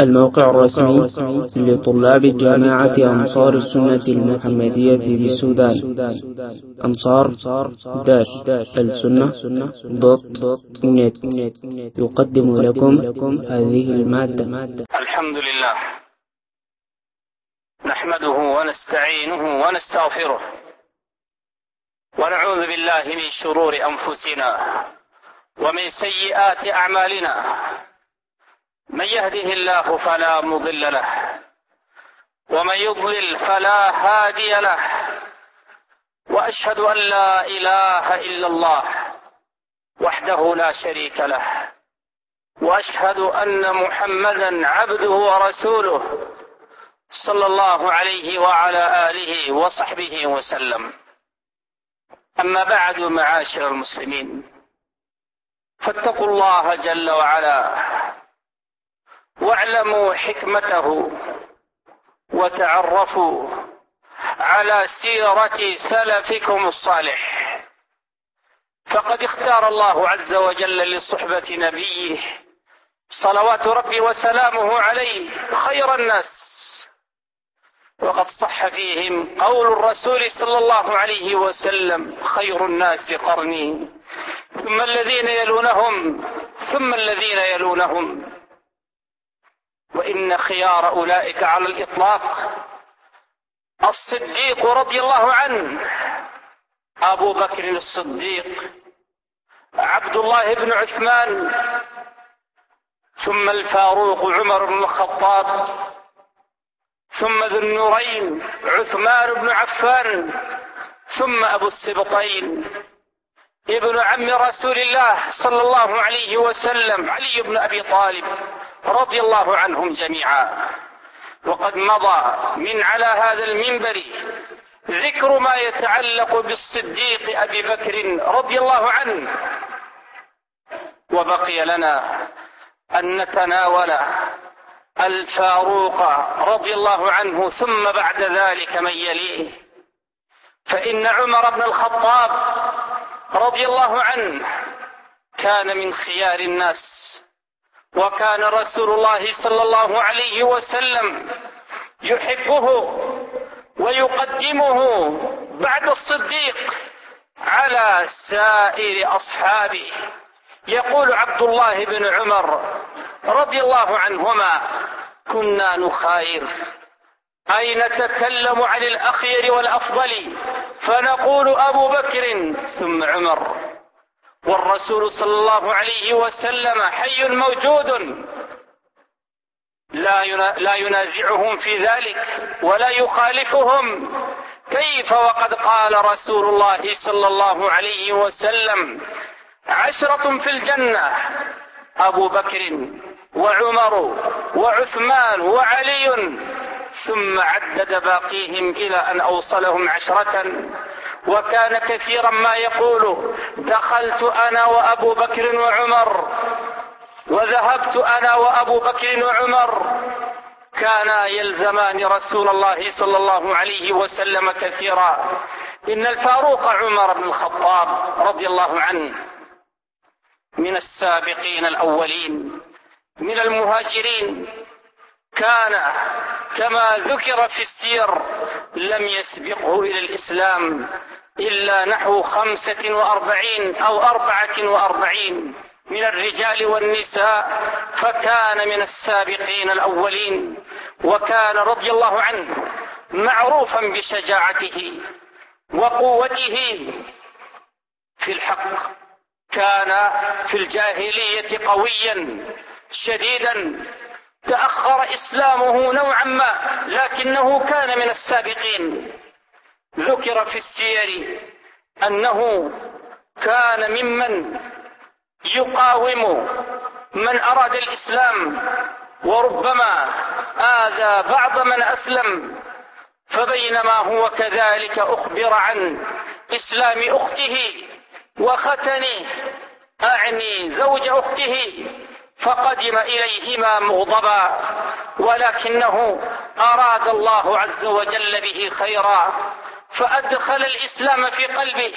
الموقع الرسمي لطلاب جامعة أنصار السنة المحمدية بالسودان أنصار داش السنة دوت نت. يقدم لكم هذه المادة. الحمد لله نحمده ونستعينه ونستغفره. ونعوذ بالله من شرور أنفسنا ومن سيئات أعمالنا. من يهده الله فلا مضل له ومن يضلل فلا هادي له وأشهد أن لا إله إلا الله وحده لا شريك له وأشهد أن محمدا عبده ورسوله صلى الله عليه وعلى آله وصحبه وسلم. أما بعد معاشر المسلمين فاتقوا الله جل وعلا. واعلموا حكمته وتعرفوا على سيرة سلفكم الصالح. فقد اختار الله عز وجل لصحبة نبيه صلوات ربي وسلامه عليه خير الناس. وقد صح فيهم قول الرسول صلى الله عليه وسلم خير الناس قرني ثم الذين يلونهم ثم الذين يلونهم. وإن خيار أولئك على الإطلاق. الصديق رضي الله عنه أبو بكر الصديق عبد الله بن عثمان ثم الفاروق عمر بن الخطاب ثم ذو النورين عثمان بن عفان ثم أبو السبطين ابن عم رسول الله صلى الله عليه وسلم علي بن أبي طالب. رضي الله عنهم جميعا. وقد مضى من على هذا المنبر ذكر ما يتعلق بالصديق أبي بكر رضي الله عنه. وبقي لنا أن نتناول الفاروق رضي الله عنه ثم بعد ذلك من يليه. فإن عمر بن الخطاب رضي الله عنه كان من خيار الناس. وكان رسول الله صلى الله عليه وسلم يحبه ويقدمه بعد الصديق على سائر أصحابه. يقول عبد الله بن عمر رضي الله عنهما كنا نخاير أي نتكلم عن الأخير والأفضل فنقول أبو بكر ثم عمر. والرسول صلى الله عليه وسلم حي موجود. لا لا ينازعهم في ذلك ولا يخالفهم. كيف وقد قال رسول الله صلى الله عليه وسلم؟ عشرة في الجنة أبو بكر وعمر وعثمان وعلي. ثم عدد باقيهم إلى أن أوصلهم عشرة وكان كثيرا ما يقول دخلت أنا وأبو بكر وعمر وذهبت أنا وأبو بكر وعمر. كانا يلزمان رسول الله صلى الله عليه وسلم كثيرا. إن الفاروق عمر بن الخطاب رضي الله عنه من السابقين الأولين من المهاجرين كان كما ذكر في السير لم يسبقه إلى الإسلام إلا نحو خمسة وأربعين أو أربعة وأربعين من الرجال والنساء فكان من السابقين الأولين وكان رضي الله عنه معروفا بشجاعته وقوته في الحق. كان في الجاهلية قويا شديدا تأخر إسلامه نوعا ما لكنه كان من السابقين. ذكر في السير أنه كان ممن يقاوم من أراد الإسلام وربما آذى بعض من أسلم فبينما هو كذلك أخبر عن إسلام أخته وختنه أعني زوج أخته فقدم إليهما مغضبا ولكنه أراد الله عز وجل به خيرا فأدخل الإسلام في قلبه.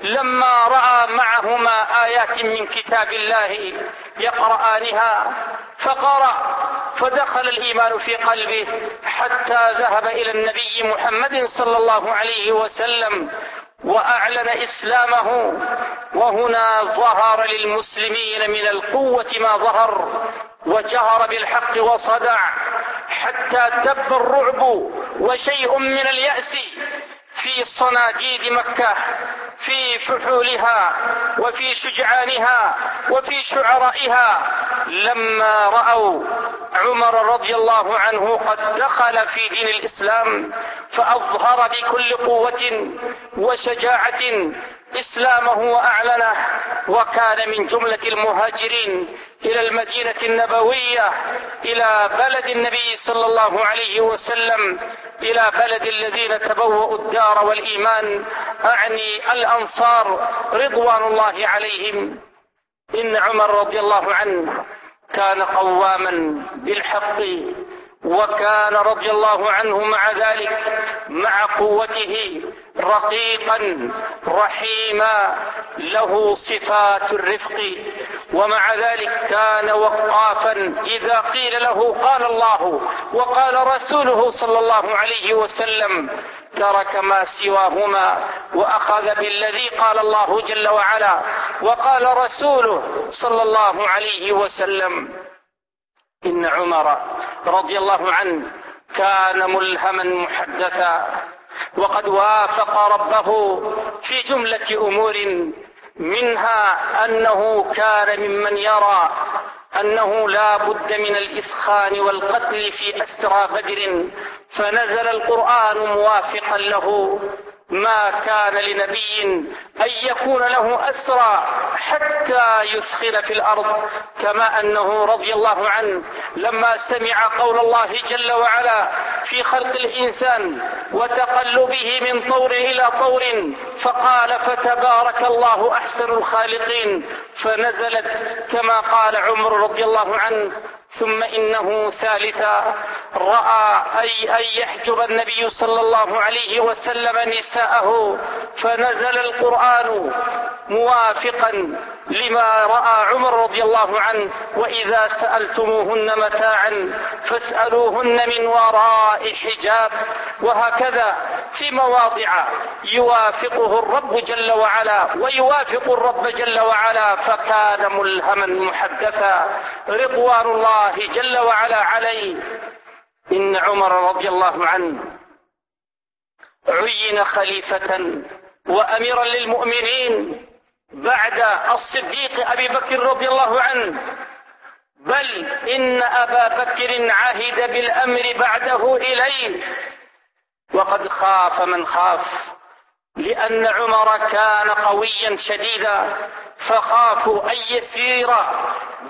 لما رأى معهما آيات من كتاب الله يقرآنها فقرأ فدخل الإيمان في قلبه حتى ذهب إلى النبي محمد صلى الله عليه وسلم. وأعلن إسلامه وهنا ظهر للمسلمين من القوة ما ظهر وجهر بالحق وصدع حتى دب الرعب وشيء من اليأس في صناديد مكة في فحولها وفي شجعانها وفي شعرائها. لما رأوا عمر رضي الله عنه قد دخل في دين الإسلام فأظهر بكل قوة وشجاعة إسلامه وأعلنه وكان من جملة المهاجرين إلى المدينة النبوية إلى بلد النبي صلى الله عليه وسلم إلى بلد الذين تبوأوا الدار والإيمان أعني الأنصار رضوان الله عليهم. إن عمر رضي الله عنه كان قواما بالحق وكان رضي الله عنه مع ذلك مع قوته رقيقا رحيما له صفات الرفق. ومع ذلك كان وقافا. إذا قيل له قال الله وقال رسوله صلى الله عليه وسلم ترك ما سواهما وأخذ بالذي قال الله جل وعلا وقال رسوله صلى الله عليه وسلم. إن عمر رضي الله عنه كان ملهما محدثا وقد وافق ربه في جملة أمور منها أنه كان ممن يرى أنه لا بد من الإسخان والقتل في أسرى بدر فنزل القرآن موافقا له. ما كان لنبي أن يكون له أسرى حتى يثخن في الأرض كما أنه رضي الله عنه لما سمع قول الله جل وعلا في خلق الإنسان وتقلبه من طور إلى طور فقال فتبارك الله أحسن الخالقين فنزلت كما قال عمر رضي الله عنه ثم إنه ثالثا رأى أي أن يحجب النبي صلى الله عليه وسلم نساءه فنزل القرآن موافقا لما رأى عمر رضي الله عنه وإذا سألتموهن متاعا فاسألوهن من وراء حجاب وهكذا في مواضع يوافقه الرب جل وعلا ويوافق الرب جل وعلا فكان ملهما محدثا رضوان الله جل وعلا عليه. إن عمر رضي الله عنه عين خليفة وأميرا للمؤمنين بعد الصديق أبي بكر رضي الله عنه. بل إن أبا بكر عهد بالأمر بعده إليه. وقد خاف من خاف. لأن عمر كان قويا شديدا فخافوا أن يسير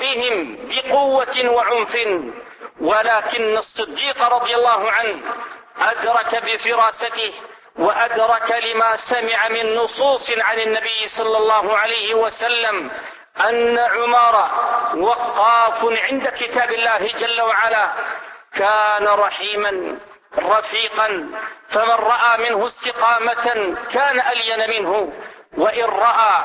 بهم بقوة وعنف. ولكن الصديق رضي الله عنه أدرك بفراسته وأدرك لما سمع من نصوص عن النبي صلى الله عليه وسلم أن عمر وقاف عند كتاب الله جل وعلا كان رحيما. رفيقا فمن رأى منه استقامة كان ألين منه وإن رأى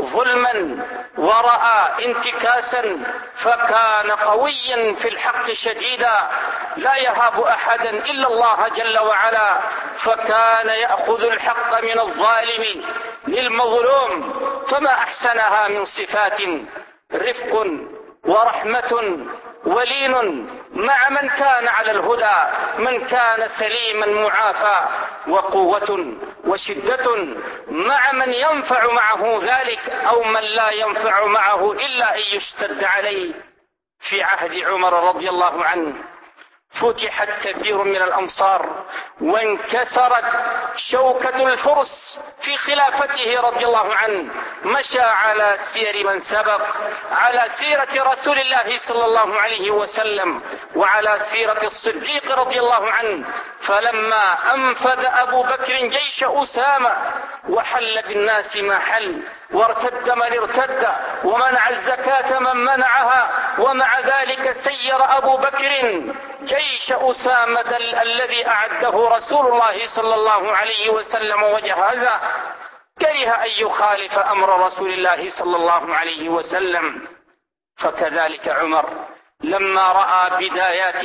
ظلما ورأى انتكاسا فكان قويا في الحق شديدا لا يهاب أحدا إلا الله جل وعلا فكان يأخذ الحق من الظالم للمظلوم فما أحسنها من صفات رفق ورحمة ولين مع من كان على الهدى من كان سليما معافى وقوة وشدة مع من ينفع معه ذلك أو من لا ينفع معه إلا أن يشتد عليه. في عهد عمر رضي الله عنه فتحت كثير من الأمصار وانكسرت شوكة الفرس في خلافته رضي الله عنه. مشى على سير من سبق على سيرة رسول الله صلى الله عليه وسلم وعلى سيرة الصديق رضي الله عنه. فلما أنفذ أبو بكر جيش أسامة وحل بالناس ما حل. وارتد من ارتد ومنع الزكاة من منعها ومع ذلك سير أبو بكر جيش أسامة الذي أعده رسول الله صلى الله عليه وسلم وجهزه كره أن يخالف أمر رسول الله صلى الله عليه وسلم. فكذلك عمر لما رأى بدايات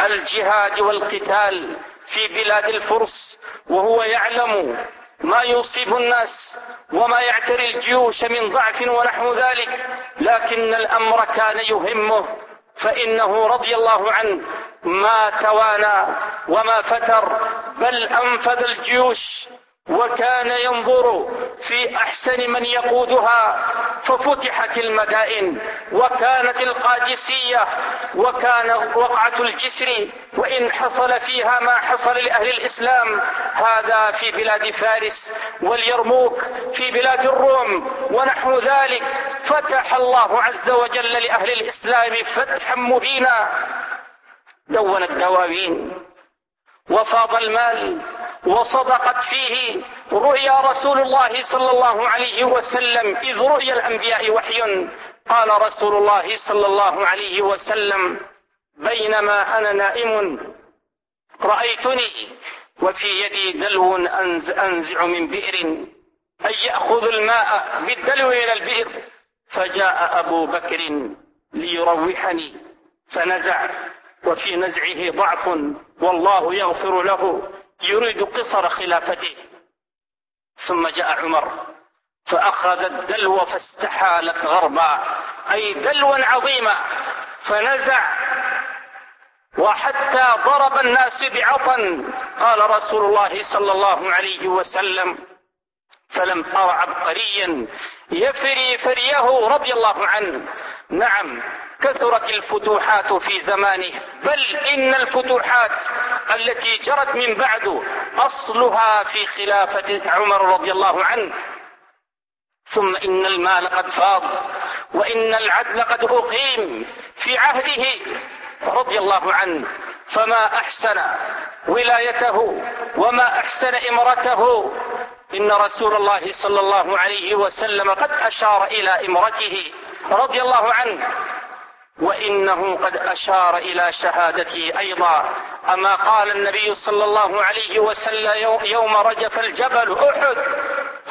الجهاد والقتال في بلاد الفرس وهو يعلم ما يصيب الناس وما يعتري الجيوش من ضعف ونحو ذلك لكن الأمر كان يهمه فإنه رضي الله عنه ما توانى وما فتر بل أنفذ الجيوش وكان ينظر في أحسن من يقودها ففتحت المدائن وكانت القادسية وكان وقعة الجسر وإن حصل فيها ما حصل لأهل الإسلام. هذا في بلاد فارس واليرموك في بلاد الروم ونحو ذلك. فتح الله عز وجل لأهل الإسلام فتحا مبينا. دون الدواوين. وفاض المال. وصدقت فيه رؤيا رسول الله صلى الله عليه وسلم إذ رؤيا الأنبياء وحي. قال رسول الله صلى الله عليه وسلم بينما أنا نائم رأيتني وفي يدي دلو أنزع من بئر أي يأخذ الماء بالدلو إلى البئر فجاء أبو بكر ليروحني فنزع وفي نزعه ضعف والله يغفر له. يريد قصر خلافته. ثم جاء عمر فأخذ الدلو فاستحالت غربا أي دلوا عظيما فنزع وحتى ضرب الناس بعطن. قال رسول الله صلى الله عليه وسلم فلم أر عبقريا يفري فريه رضي الله عنه. نعم كثرت الفتوحات في زمانه بل إن الفتوحات التي جرت من بعد أصلها في خلافة عمر رضي الله عنه. ثم إن المال قد فاض وإن العدل قد أقيم في عهده رضي الله عنه. فما أحسن ولايته وما أحسن إمرته إن رسول الله صلى الله عليه وسلم قد أشار إلى إمرته رضي الله عنه وإنه قد أشار إلى شهادته أيضا. أما قال النبي صلى الله عليه وسلم يوم رجف الجبل أحد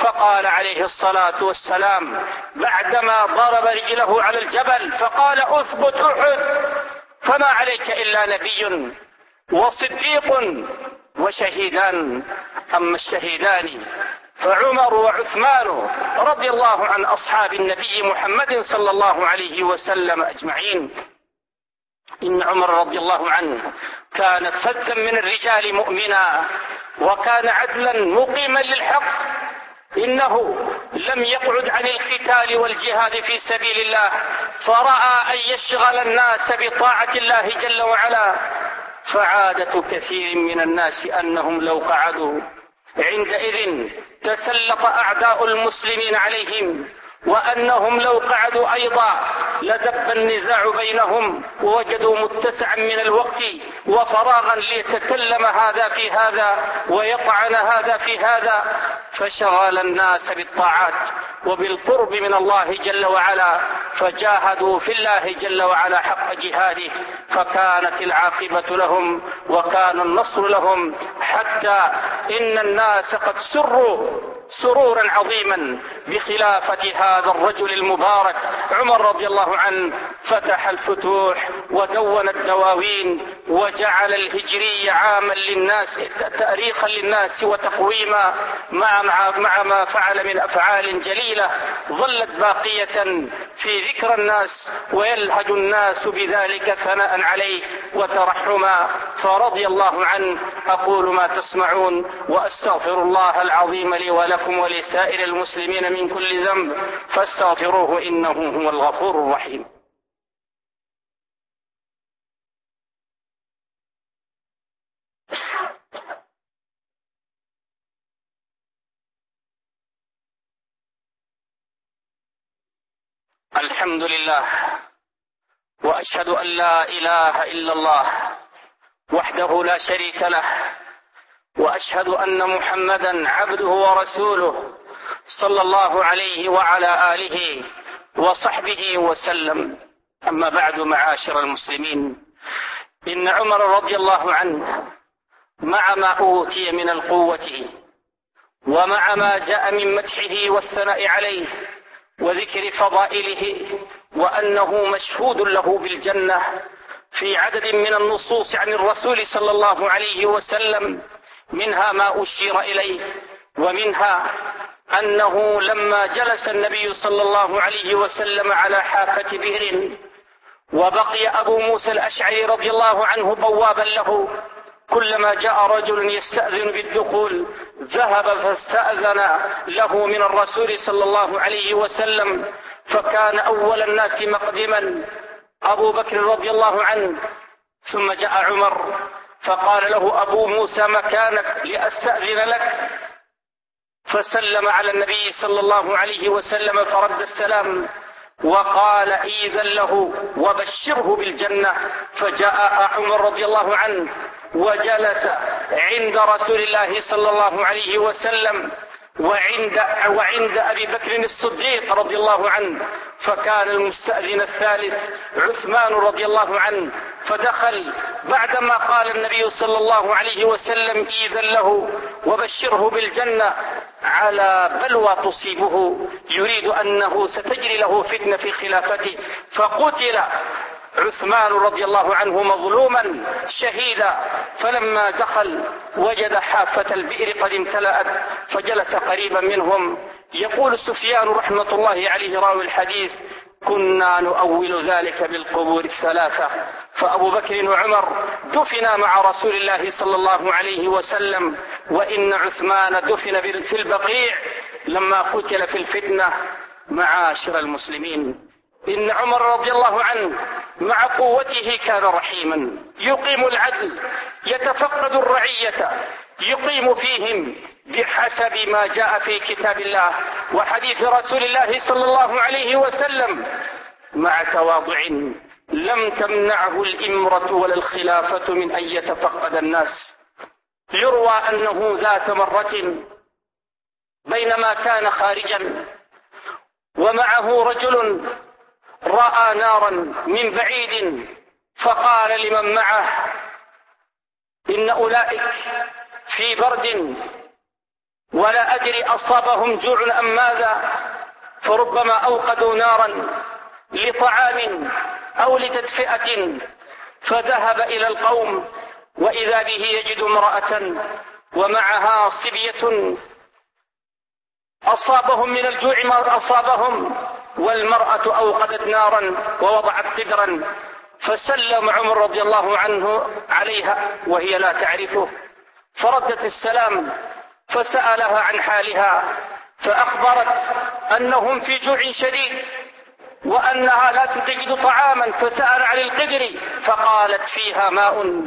فقال عليه الصلاة والسلام بعدما ضرب رجله على الجبل فقال أثبت أحد فما عليك إلا نبي وصديق وشهيدان أما الشهيدان فعمر وعثمان رضي الله عن أصحاب النبي محمد صلى الله عليه وسلم أجمعين. إن عمر رضي الله عنه كان فذا من الرجال مؤمنا وكان عدلا مقيما للحق. إنه لم يقعد عن القتال والجهاد في سبيل الله فرأى أن يشغل الناس بطاعة الله جل وعلا. فعادة كثير من الناس أنهم لو قعدوا عندئذ تسلط أعداء المسلمين عليهم وأنهم لو قعدوا أيضا لدب النزاع بينهم ووجدوا متسعا من الوقت وفراغا ليتكلم هذا في هذا ويطعن هذا في هذا فشغل الناس بالطاعات. وبالقرب من الله جل وعلا فجاهدوا في الله جل وعلا حق جهاده فكانت العاقبة لهم وكان النصر لهم حتى إن الناس قد سروا سرورا عظيما بخلافة هذا الرجل المبارك عمر رضي الله عنه. فتح الفتوح ودون الدواوين وجعل الهجري عاما للناس تاريخا للناس وتقويما مع مع ما فعل من أفعال جليله ظلت باقية في ذكر الناس ويلهج الناس بذلك ثناء عليه وترحما. فرضي الله عنه أقول ما تسمعون وأستغفر الله العظيم لي ولكم ولسائر المسلمين من كل ذنب فاستغفروه إنه هو الغفور الرحيم. الحمد لله وأشهد أن لا إله إلا الله وحده لا شريك له وأشهد أن محمدا عبده ورسوله صلى الله عليه وعلى آله وصحبه وسلم. أما بعد معاشر المسلمين إن عمر رضي الله عنه مع ما أوتي من القوة ومع ما جاء من مدحه والثناء عليه وذكر فضائله وأنه مشهود له بالجنة في عدد من النصوص عن الرسول صلى الله عليه وسلم منها ما أشير إليه ومنها أنه لما جلس النبي صلى الله عليه وسلم على حافة بئر وبقي أبو موسى الأشعري رضي الله عنه بوابا له كلما جاء رجل يستأذن بالدخول ذهب فاستأذن له من الرسول صلى الله عليه وسلم فكان أول الناس مقدما. أبو بكر رضي الله عنه. ثم جاء عمر فقال له أبو موسى مكانك لأستأذن لك؟ فسلم على النبي صلى الله عليه وسلم فرد السلام. وقال إذا له وبشره بالجنة. فجاء عمر رضي الله عنه وجلس عند رسول الله صلى الله عليه وسلم. وعند وعند أبي بكر الصديق رضي الله عنه فكان المستأذن الثالث عثمان رضي الله عنه فدخل بعدما قال النبي صلى الله عليه وسلم إذا له وبشره بالجنة على بلوى تصيبه يريد أنه ستجري له فتنة في خلافته فقتل عثمان رضي الله عنه مظلوما شهيدا فلما دخل وجد حافة البئر قد امتلأت فجلس قريبا منهم. يقول سفيان رحمة الله عليه راوي الحديث كنا نؤول ذلك بالقبور الثلاثة. فأبو بكر وعمر دفنا مع رسول الله صلى الله عليه وسلم وإن عثمان دفن في البقيع لما قتل في الفتنة. معاشر المسلمين. إن عمر رضي الله عنه مع قوته كان رحيما. يقيم العدل يتفقد الرعية يقيم فيهم بحسب ما جاء في كتاب الله وحديث رسول الله صلى الله عليه وسلم. مع تواضع لم تمنعه الإمرة ولا الخلافة من أن يتفقد الناس. يروى أنه ذات مرة بينما كان خارجا ومعه رجل رأى نارا من بعيد فقال لمن معه إن أولئك في برد ولا أدري أصابهم جوع أم ماذا فربما أوقدوا نارا لطعام أو لتدفئة فذهب إلى القوم وإذا به يجد امرأة ومعها صبية أصابهم من الجوع ما أصابهم. والمرأة أوقدت نارا ووضعت قدرا فسلم عمر رضي الله عنه عليها وهي لا تعرفه. فردت السلام فسألها عن حالها فأخبرت أنهم في جوع شديد وأنها لا تجد طعاما فسأل عن القدر فقالت فيها ماء.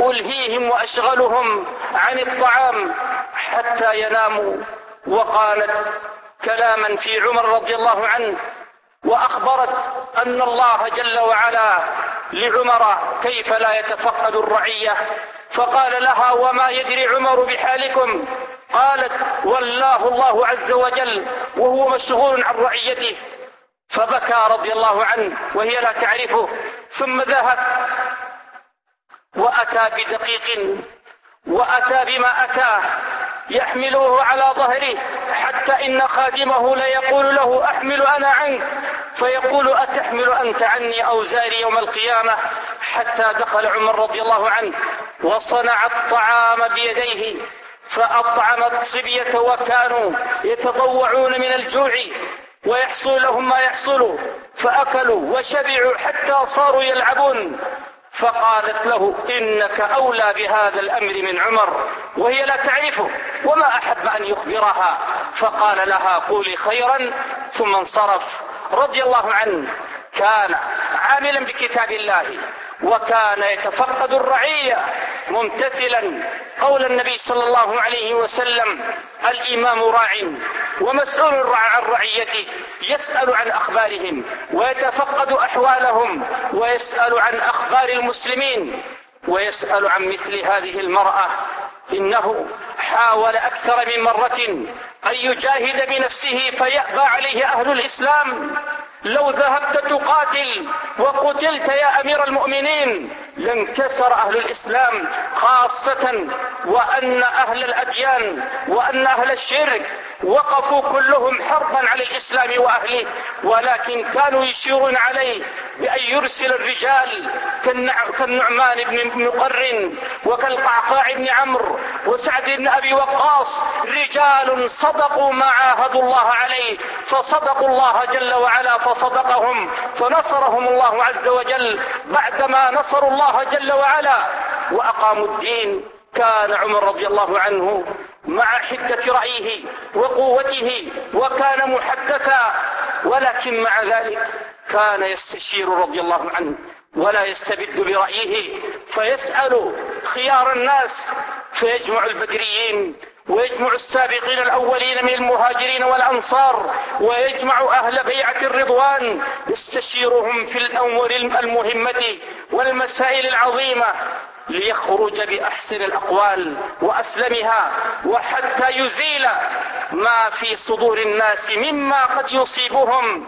ألهيهم وأشغلهم عن الطعام حتى يناموا وقالت كلاما في عمر رضي الله عنه وأخبرت أن الله جل وعلا لعمر كيف لا يتفقد الرعية. فقال لها وما يدري عمر بحالكم؟ قالت والله الله عز وجل وهو مشغول عن رعيته. فبكى رضي الله عنه وهي لا تعرفه. ثم ذهب وأتى بدقيق وأتى بما أتاه. يحمله على ظهره حتى إن خادمه ليقول له أحمل أنا عنك. فيقول أتحمل أنت عني أوزاري يوم القيامة؟ حتى دخل عمر رضي الله عنه وصنع الطعام بيديه فأطعم الصبية وكانوا يتضوعون من الجوع ويحصل لهم ما يحصل. فأكلوا وشبعوا حتى صاروا يلعبون. فقالت له إنك أولى بهذا الأمر من عمر وهي لا تعرفه وما أحب أن يخبرها. فقال لها قولي خيرا. ثم انصرف. رضي الله عنه كان عاملا بكتاب الله. وكان يتفقد الرعية ممتثلا قول النبي صلى الله عليه وسلم الإمام راع ومسؤول عن رعيته يسأل عن أخبارهم ويتفقد أحوالهم ويسأل عن أخبار المسلمين ويسأل عن مثل هذه المرأة. إنه حاول أكثر من مرة أن يجاهد بنفسه فيأبى عليه أهل الإسلام. لو ذهبت تقاتل وقتلت يا أمير المؤمنين لانكسر أهل الإسلام خاصة وأن أهل الأديان وأن أهل الشرك وقفوا كلهم حربا على الإسلام وأهله. ولكن كانوا يشيرون عليه بأن يرسل الرجال كالنعمان بن مقر وكالقعقاع بن عمرو وسعد بن أبي وقاص رجال صدقوا ما عاهدوا الله عليه فصدقوا الله جل وعلا فصدقهم فنصرهم الله عز وجل بعدما نصروا الله جل وعلا. وأقاموا الدين كان عمر رضي الله عنه مع حدة رأيه وقوته وكان محدثا. ولكن مع ذلك كان يستشير رضي الله عنه ولا يستبد برأيه. فيسأل خيار الناس فيجمع البدريين ويجمع السابقين الأولين من المهاجرين والأنصار ويجمع أهل بيعة الرضوان. يستشيرهم في الأمور المهمة والمسائل العظيمة ليخرج بأحسن الأقوال وأسلمها وحتى يزيل ما في صدور الناس مما قد يصيبهم.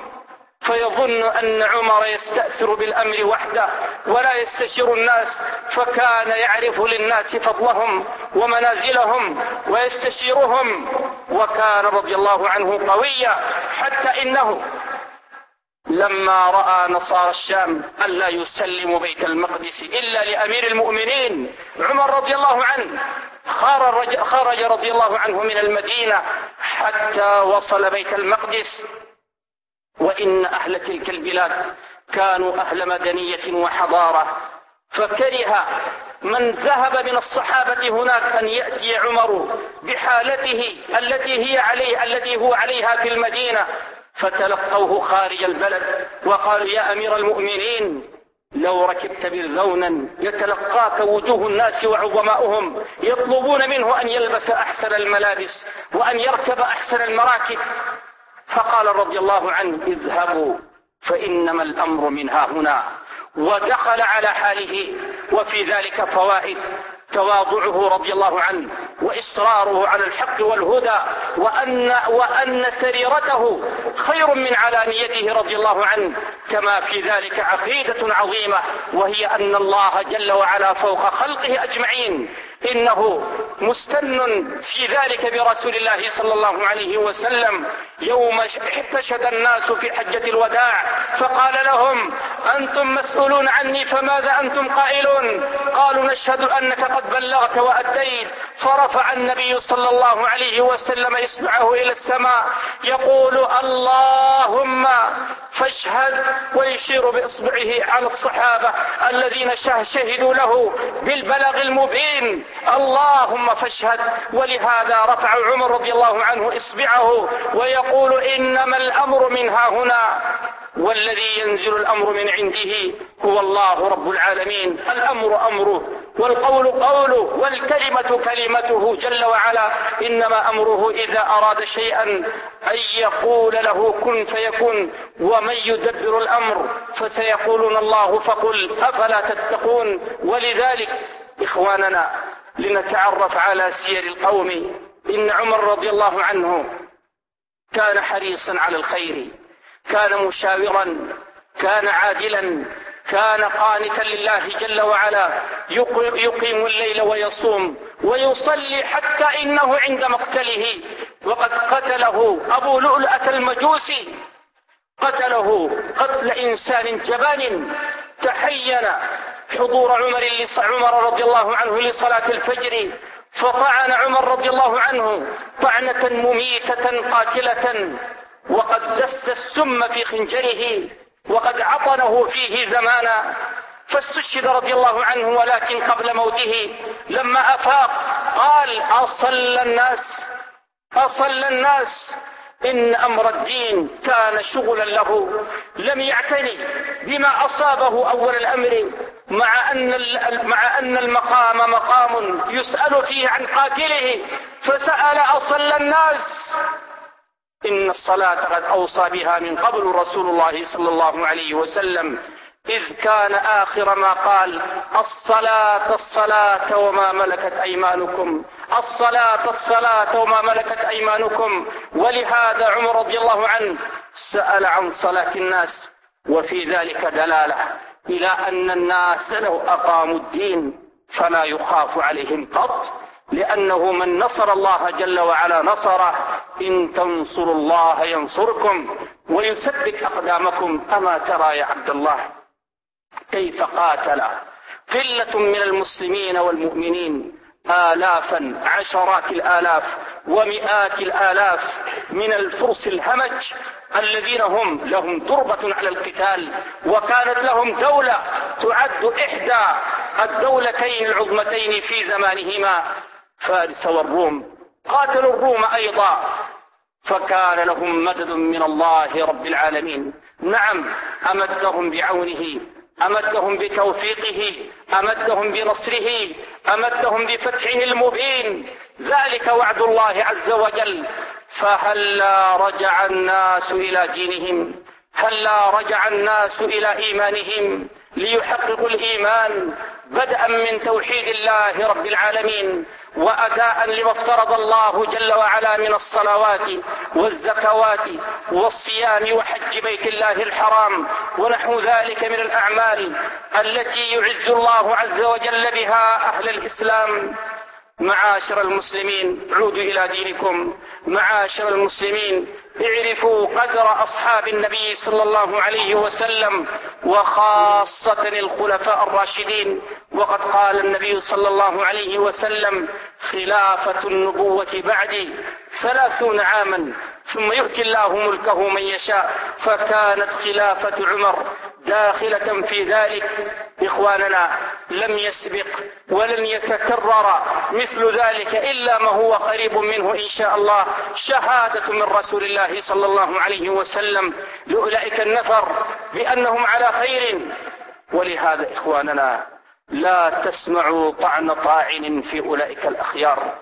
فيظن أن عمر يستأثر بالأمر وحده ولا يستشير الناس فكان يعرف للناس فضلهم ومنازلهم ويستشيرهم وكان رضي الله عنه قويا حتى إنه لما رأى نصارى الشام ألا يسلموا بيت المقدس إلا لأمير المؤمنين عمر رضي الله عنه خرج, خرج رضي الله عنه من المدينة حتى وصل بيت المقدس. وإن أهل تلك البلاد كانوا أهل مدنية وحضارة فكره من ذهب من الصحابة هناك أن يأتي عمر بحالته التي هي عليه التي هو عليها في المدينة فتلقوه خارج البلد وقالوا يا أمير المؤمنين لو ركبت برذونا يتلقاك وجوه الناس وعظماؤهم يطلبون منه أن يلبس أحسن الملابس وأن يركب أحسن المراكب فقال رضي الله عنه اذهبوا فإنما الأمر من ها هنا. ودخل على حاله وفي ذلك فوائد تواضعه رضي الله عنه وإصراره على الحق والهدى وأن, وأن سريرته خير من علانيته رضي الله عنه كما في ذلك عقيدة عظيمة وهي أن الله جل وعلا فوق خلقه أجمعين. إنه مستن في ذلك برسول الله صلى الله عليه وسلم يوم احتشد الناس في حجة الوداع فقال لهم أنتم مسؤولون عني فماذا أنتم قائلون؟ قالوا نشهد أنك قد بلغت وأديت فرفع النبي صلى الله عليه وسلم إصبعه إلى السماء يقول اللهم فاشهد ويشير بإصبعه على الصحابة الذين شهدوا له بالبلغ المبين. اللهم فاشهد. ولهذا رفع عمر رضي الله عنه إصبعه ويقول إنما الأمر من ها هنا والذي ينزل الأمر من عنده هو الله رب العالمين. الأمر أمره. والقول قوله والكلمة كلمته جل وعلا. إنما أمره إذا أراد شيئا أن يقول له كن فيكون. ومن يدبر الأمر فسيقولون الله فقل أفلا تتقون. ولذلك إخواننا لنتعرف على سير القوم. إن عمر رضي الله عنه كان حريصا على الخير كان مشاورا كان عادلا كان قانتا لله جل وعلا يقيم الليل ويصوم ويصلي حتى إنه عند مقتله. وقد قتله أبو لؤلؤة المجوسي. قتله قتل إنسان جبان. تحين حضور عمر عمر رضي الله عنه لصلاة الفجر. فطعن عمر رضي الله عنه طعنة مميتة قاتلة. وقد دس السم في خنجره. وقد عطنه فيه زمانا فاستشهد رضي الله عنه ولكن قبل موته لما أفاق قال أصل الناس أصل الناس إن أمر الدين كان شغلا له لم يعتني بما أصابه أول الأمر مع أن مع أن المقام مقام يسأل فيه عن قاتله فسأل أصل الناس إن الصلاة قد أوصى بها من قبل رسول الله صلى الله عليه وسلم إذ كان آخر ما قال الصلاة الصلاة وما ملكت أيمانكم الصلاة الصلاة وما ملكت أيمانكم. ولهذا عمر رضي الله عنه سأل عن صلاة الناس وفي ذلك دلالة إلى أن الناس لو أقاموا الدين فلا يخاف عليهم قط. لأنه من نصر الله جل وعلا نصره إن تنصروا الله ينصركم ويثبت أقدامكم أما ترى يا عبد الله. كيف قاتل؟ قلة من المسلمين والمؤمنين آلافا عشرات الآلاف ومئات الآلاف من الفرس الهمج الذين هم لهم تربة على القتال وكانت لهم دولة تعد إحدى الدولتين العظمتين في زمانهما. فارس والروم قاتلوا الروم أيضا. فكان لهم مدد من الله رب العالمين. نعم أمدهم بعونه أمدهم بتوفيقه أمدهم بنصره أمدهم بفتحه المبين. ذلك وعد الله عز وجل. فهلا رجع الناس إلى دينهم؟ هلا رجع الناس إلى إيمانهم ليحققوا الإيمان بدءا من توحيد الله رب العالمين؟ وأداء لما افترض الله جل وعلا من الصلوات والزكوات والصيام وحج بيت الله الحرام ونحو ذلك من الأعمال التي يعز الله عز وجل بها أهل الإسلام. معاشر المسلمين عودوا إلى دينكم. معاشر المسلمين اعرفوا قدر أصحاب النبي صلى الله عليه وسلم وخاصة الخلفاء الراشدين. وقد قال النبي صلى الله عليه وسلم خلافة النبوة بعدي ثلاثون عاما ثم يؤتي الله ملكه من يشاء. فكانت خلافة عمر داخلة في ذلك. إخواننا لم يسبق ولن يتكرر مثل ذلك إلا ما هو قريب منه إن شاء الله. شهادة من رسول الله صلى الله عليه وسلم لأولئك النفر بأنهم على خير. ولهذا إخواننا لا تسمعوا طعن طاعن في أولئك الأخيار.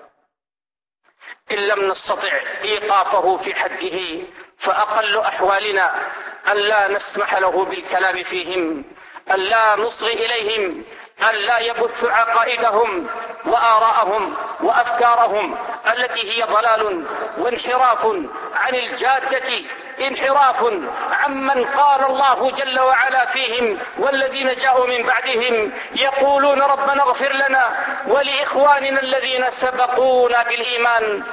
إن لم نستطع إيقافه في حده فأقل أحوالنا أن لا نسمح له بالكلام فيهم أن لا نصغي إليهم أن لا يبث عقائدهم وآراءهم وأفكارهم التي هي ضلال وانحراف عن الجادة انحراف عمن قال الله جل وعلا فيهم والذين جاءوا من بعدهم يقولون ربنا اغفر لنا ولإخواننا الذين سبقونا بالإيمان.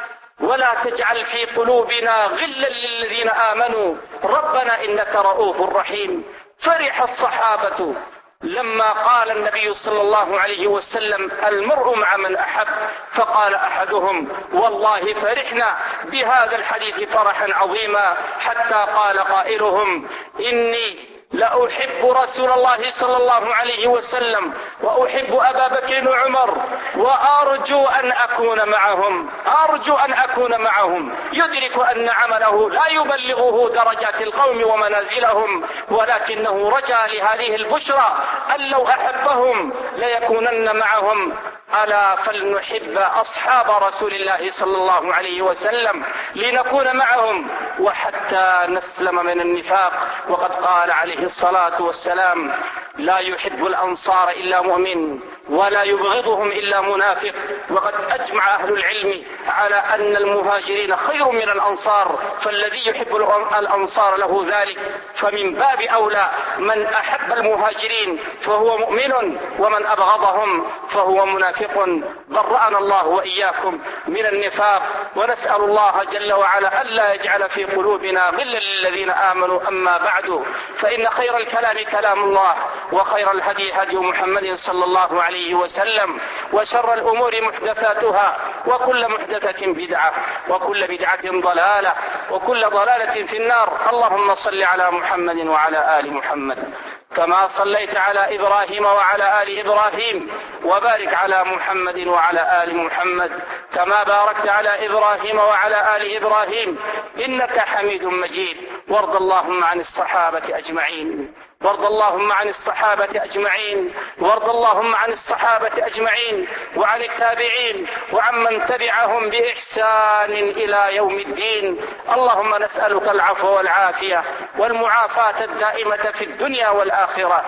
ولا تجعل في قلوبنا غلا للذين آمنوا. ربنا إنك رؤوف رحيم. فرح الصحابة. لما قال النبي صلى الله عليه وسلم المرء مع من أحب فقال أحدهم والله فرحنا بهذا الحديث فرحا عظيما حتى قال قائلهم إني لأحب رسول الله صلى الله عليه وسلم وأحب أبا بكر وعمر وأرجو أن أكون معهم أرجو أن أكون معهم. يدرك أن عمله لا يبلغه درجات القوم ومنازلهم ولكنه رجا لهذه البشرى أن لو أحبهم ليكونن معهم. ألا فلنحب أصحاب رسول الله صلى الله عليه وسلم لنكون معهم وحتى نسلم من النفاق. وقد قال عليه الصلاة والسلام لا يحب الأنصار إلا مؤمن ولا يبغضهم إلا منافق. وقد أجمع أهل العلم على أن المهاجرين خير من الأنصار فالذي يحب الأنصار له ذلك. فمن باب أولى من أحب المهاجرين فهو مؤمن ومن أبغضهم فهو منافق. برأنا الله وإياكم من النفاق ونسأل الله جل وعلا ألا يجعل في قلوبنا غلا للذين آمنوا. أما بعد فإن خير الكلام كلام الله. وخير الهدي هدي محمد صلى الله عليه وسلم وشر الأمور محدثاتها وكل محدثة بدعة وكل بدعة ضلالة وكل ضلالة في النار. اللهم صل على محمد وعلى آل محمد كما صليت على إبراهيم وعلى آل إبراهيم وبارك على محمد وعلى آل محمد كما باركت على إبراهيم وعلى آل إبراهيم. إنك حميد مجيد. وارض اللهم عن الصحابة أجمعين. وارض اللهم عن الصحابة أجمعين وارض اللهم عن الصحابة أجمعين وعن التابعين وعمن تبعهم بإحسان إلى يوم الدين. اللهم نسألك العفو والعافية والمعافاة الدائمة في الدنيا والآخرة.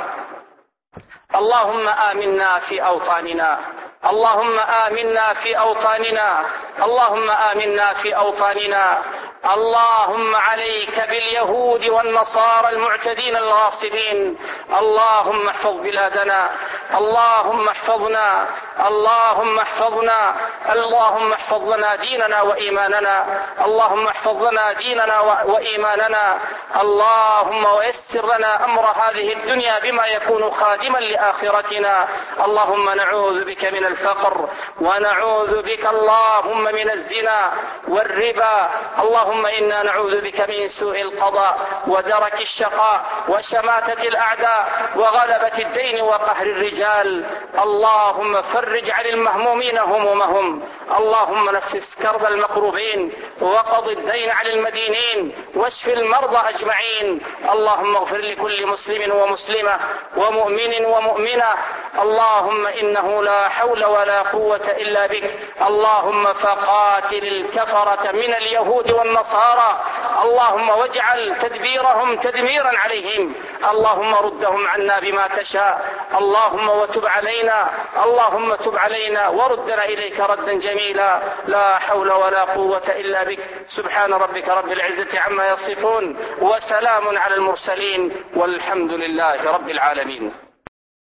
اللهم آمنا في أوطاننا. اللهم آمنا في أوطاننا. اللهم آمنا في أوطاننا. اللهم عليك باليهود والنصارى المعتدين الغاصبين. اللهم احفظ بلادنا. اللهم احفظنا. اللهم احفظنا اللهم احفظ لنا ديننا وإيماننا اللهم احفظ لنا ديننا وإيماننا. اللهم ويسر لنا أمر هذه الدنيا بما يكون خادما لآخرتنا. اللهم نعوذ بك من الفقر ونعوذ بك اللهم من الزنا والربا. اللهم إنا نعوذ بك من سوء القضاء ودرك الشقاء وشماتة الأعداء وغلبة الدين وقهر الرجال. اللهم فرج عن المهمومين همومهم. اللهم نفس كرب المكروبين وقض الدين عن المدينين واشف المرضى أجمعين. اللهم اغفر لكل مسلم ومسلمة ومؤمن ومؤمنة اللهم إنه لا حول ولا قوة إلا بك. اللهم فقاتل الكفرة من اليهود والنصارى. اللهم واجعل تدبيرهم تدميرا عليهم. اللهم ردهم عنا بما تشاء. اللهم وتب علينا. اللهم تب علينا وردنا إليك ردا جميلا. لا حول ولا قوة إلا بك. سبحان ربك رب العزة عما يصفون. وسلام على المرسلين. والحمد لله رب العالمين.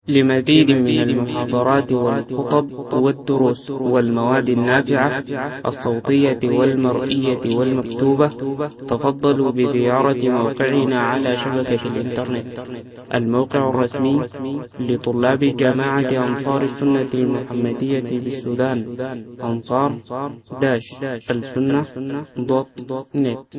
لمزيد من المحاضرات والخطب والدروس والمواد النافعة الصوتية والمرئية والمكتوبة. تفضلوا بزيارة موقعنا على شبكة الإنترنت. الموقع الرسمي لطلاب جامعة أنصار السنة المحمدية بالسودان أنصار داش السنة دوت نت.